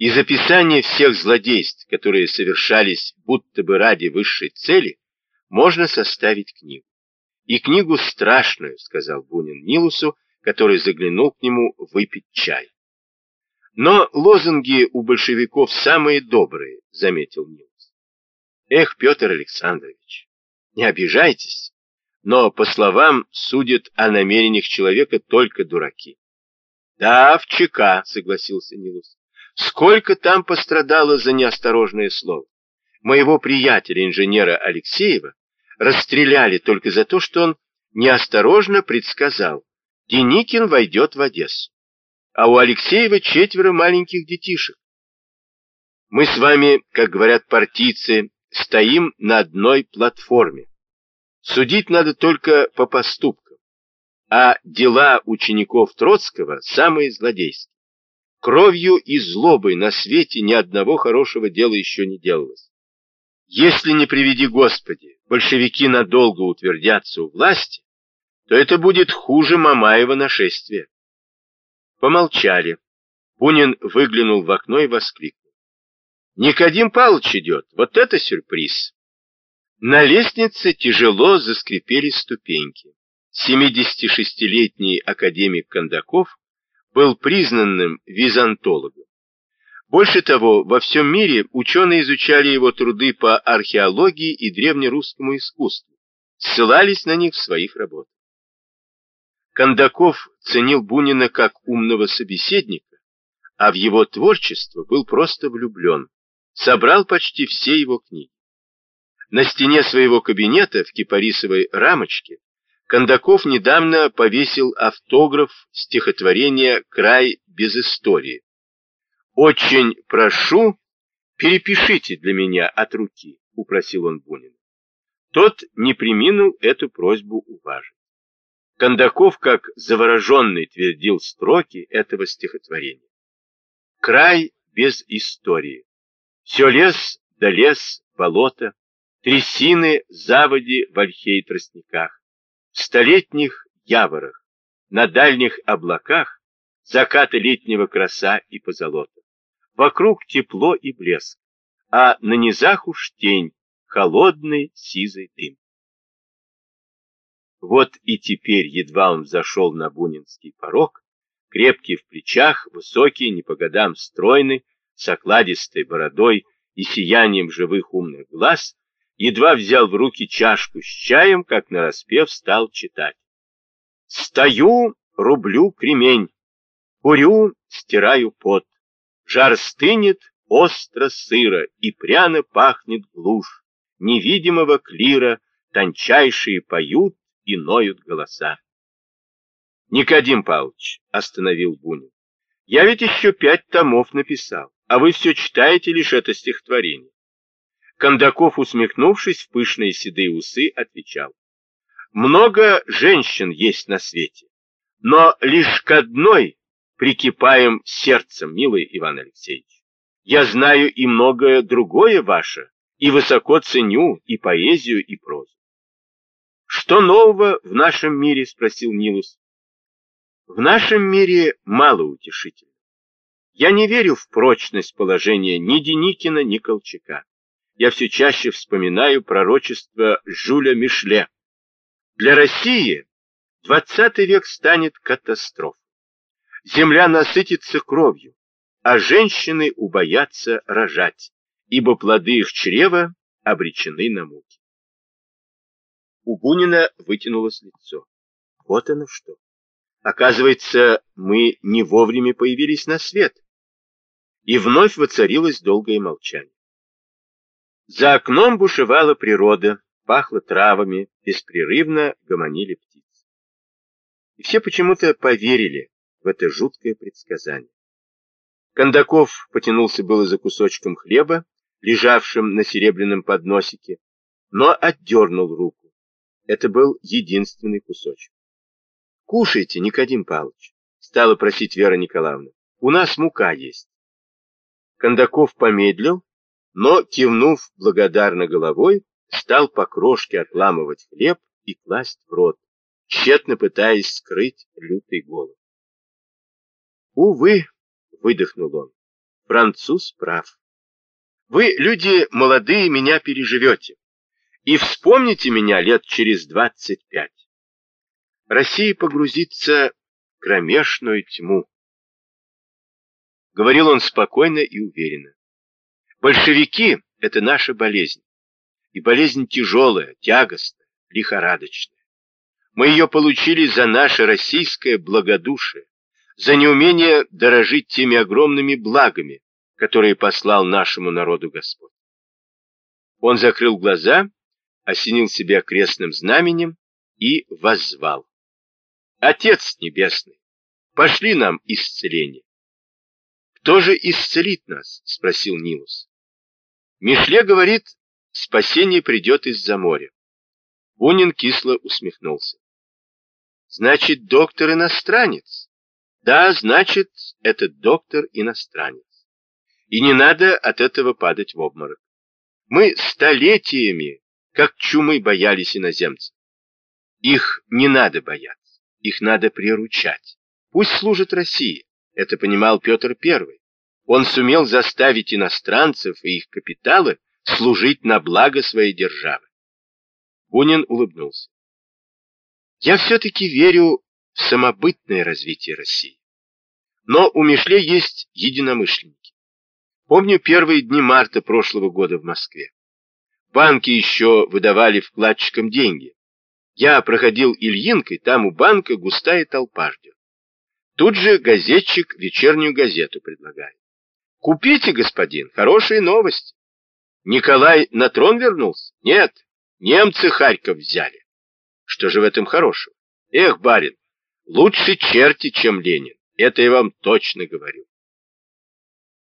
Из описания всех злодейств, которые совершались будто бы ради высшей цели, можно составить книгу. И книгу страшную, сказал Бунин Нилусу, который заглянул к нему выпить чай. Но лозунги у большевиков самые добрые, заметил Нилус. Эх, Петр Александрович, не обижайтесь, но, по словам, судят о намерениях человека только дураки. Да, в ЧК, согласился Нилус. Сколько там пострадало за неосторожное слово? Моего приятеля, инженера Алексеева, расстреляли только за то, что он неосторожно предсказал, Деникин войдет в Одессу. А у Алексеева четверо маленьких детишек. Мы с вами, как говорят партийцы, стоим на одной платформе. Судить надо только по поступкам. А дела учеников Троцкого самые злодейские. Кровью и злобой на свете ни одного хорошего дела еще не делалось. Если не приведи Господи, большевики надолго утвердятся у власти, то это будет хуже Мамаева нашествия. Помолчали. Бунин выглянул в окно и воскликнул. Никодим Павлович идет, вот это сюрприз. На лестнице тяжело заскрипели ступеньки. 76-летний академик Кондаков был признанным византологом. Больше того, во всем мире ученые изучали его труды по археологии и древнерусскому искусству, ссылались на них в своих работах. Кондаков ценил Бунина как умного собеседника, а в его творчество был просто влюблен, собрал почти все его книги. На стене своего кабинета в кипарисовой рамочке Кондаков недавно повесил автограф стихотворения «Край без истории». «Очень прошу, перепишите для меня от руки», — упросил он Бунина. Тот не приминул эту просьбу уважить. Кондаков, как завороженный, твердил строки этого стихотворения. «Край без истории. Все лес да лес, болото, трясины, заводи в ольхе и тростниках в столетних яворах, на дальних облаках закаты летнего краса и позолота. Вокруг тепло и блеск, а на низах уж тень, холодный сизый дым. Вот и теперь едва он зашел на бунинский порог, крепкий в плечах, высокий, не по годам стройный, с окладистой бородой и сиянием живых умных глаз, едва взял в руки чашку с чаем, как нараспев стал читать. Стою, рублю кремень, курю, стираю пот. Жар стынет, остро сыро, и пряно пахнет глушь. Невидимого клира тончайшие поют и ноют голоса. Никодим Павлович, остановил Бунин, я ведь еще пять томов написал, а вы все читаете лишь это стихотворение. Кондаков, усмехнувшись в пышные седые усы, отвечал. Много женщин есть на свете, но лишь к одной прикипаем сердцем, милый Иван Алексеевич. Я знаю и многое другое ваше, и высоко ценю и поэзию, и прозу. Что нового в нашем мире, спросил Нилус. В нашем мире мало утешительно. Я не верю в прочность положения ни Деникина, ни Колчака я все чаще вспоминаю пророчество Жюля Мишле. Для России двадцатый век станет катастрофой. Земля насытится кровью, а женщины убоятся рожать, ибо плоды их чрева обречены на муки. У Бунина вытянулось лицо. Вот оно что. Оказывается, мы не вовремя появились на свет. И вновь воцарилось долгое молчание. За окном бушевала природа, пахло травами, беспрерывно гомонили птицы. И все почему-то поверили в это жуткое предсказание. Кондаков потянулся было за кусочком хлеба, лежавшим на серебряном подносике, но отдернул руку. Это был единственный кусочек. «Кушайте, Никодим Павлович», — стала просить Вера Николаевна. «У нас мука есть». Кондаков помедлил, но, кивнув благодарно головой, стал по крошке отламывать хлеб и класть в рот, тщетно пытаясь скрыть лютый голод. «Увы», — выдохнул он, — француз прав. Вы, люди молодые, меня переживете. И вспомните меня лет через двадцать пять. Россия погрузится в кромешную тьму. Говорил он спокойно и уверенно. Большевики — это наша болезнь. И болезнь тяжелая, тягостная, лихорадочная. Мы ее получили за наше российское благодушие, за неумение дорожить теми огромными благами, которые послал нашему народу Господь. Он закрыл глаза, осенил себя крестным знаменем и воззвал. Отец Небесный, пошли нам исцеление. Кто же исцелит нас? Спросил Нилус. Мишле говорит, спасение придет из-за моря. Бунин кисло усмехнулся. Значит, доктор иностранец? Да, значит, этот доктор иностранец. И не надо от этого падать в обморок. Мы столетиями, как чумы, боялись иноземцев. Их не надо бояться, их надо приручать. Пусть служат России, это понимал Петр I. Он сумел заставить иностранцев и их капиталы служить на благо своей державы. Бунин улыбнулся. Я все-таки верю в самобытное развитие России. Но у Мишле есть единомышленники. Помню первые дни марта прошлого года в Москве. Банки еще выдавали вкладчикам деньги. Я проходил Ильинкой, там у банка густая толпа ждет. Тут же газетчик вечернюю газету предлагает. Купите, господин, хорошие новости. Николай на трон вернулся? Нет, немцы Харьков взяли. Что же в этом хорошего? Эх, барин, лучше черти, чем Ленин. Это я вам точно говорю.